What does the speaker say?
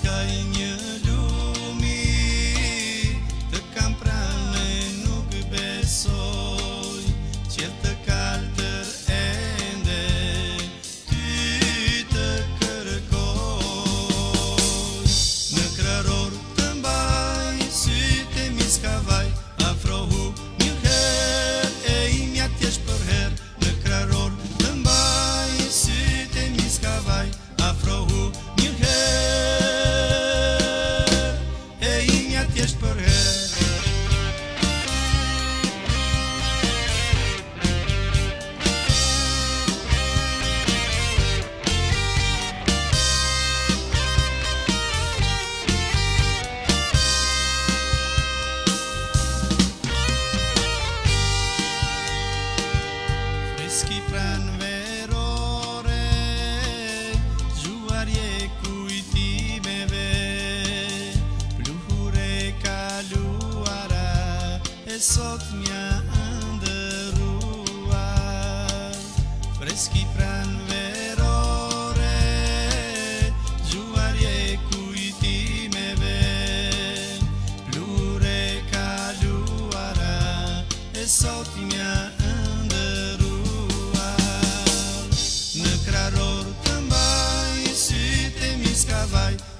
sky Kështë ki pranë vërëre Gjuarje kujti me Pluhure ka E sot një isca vai.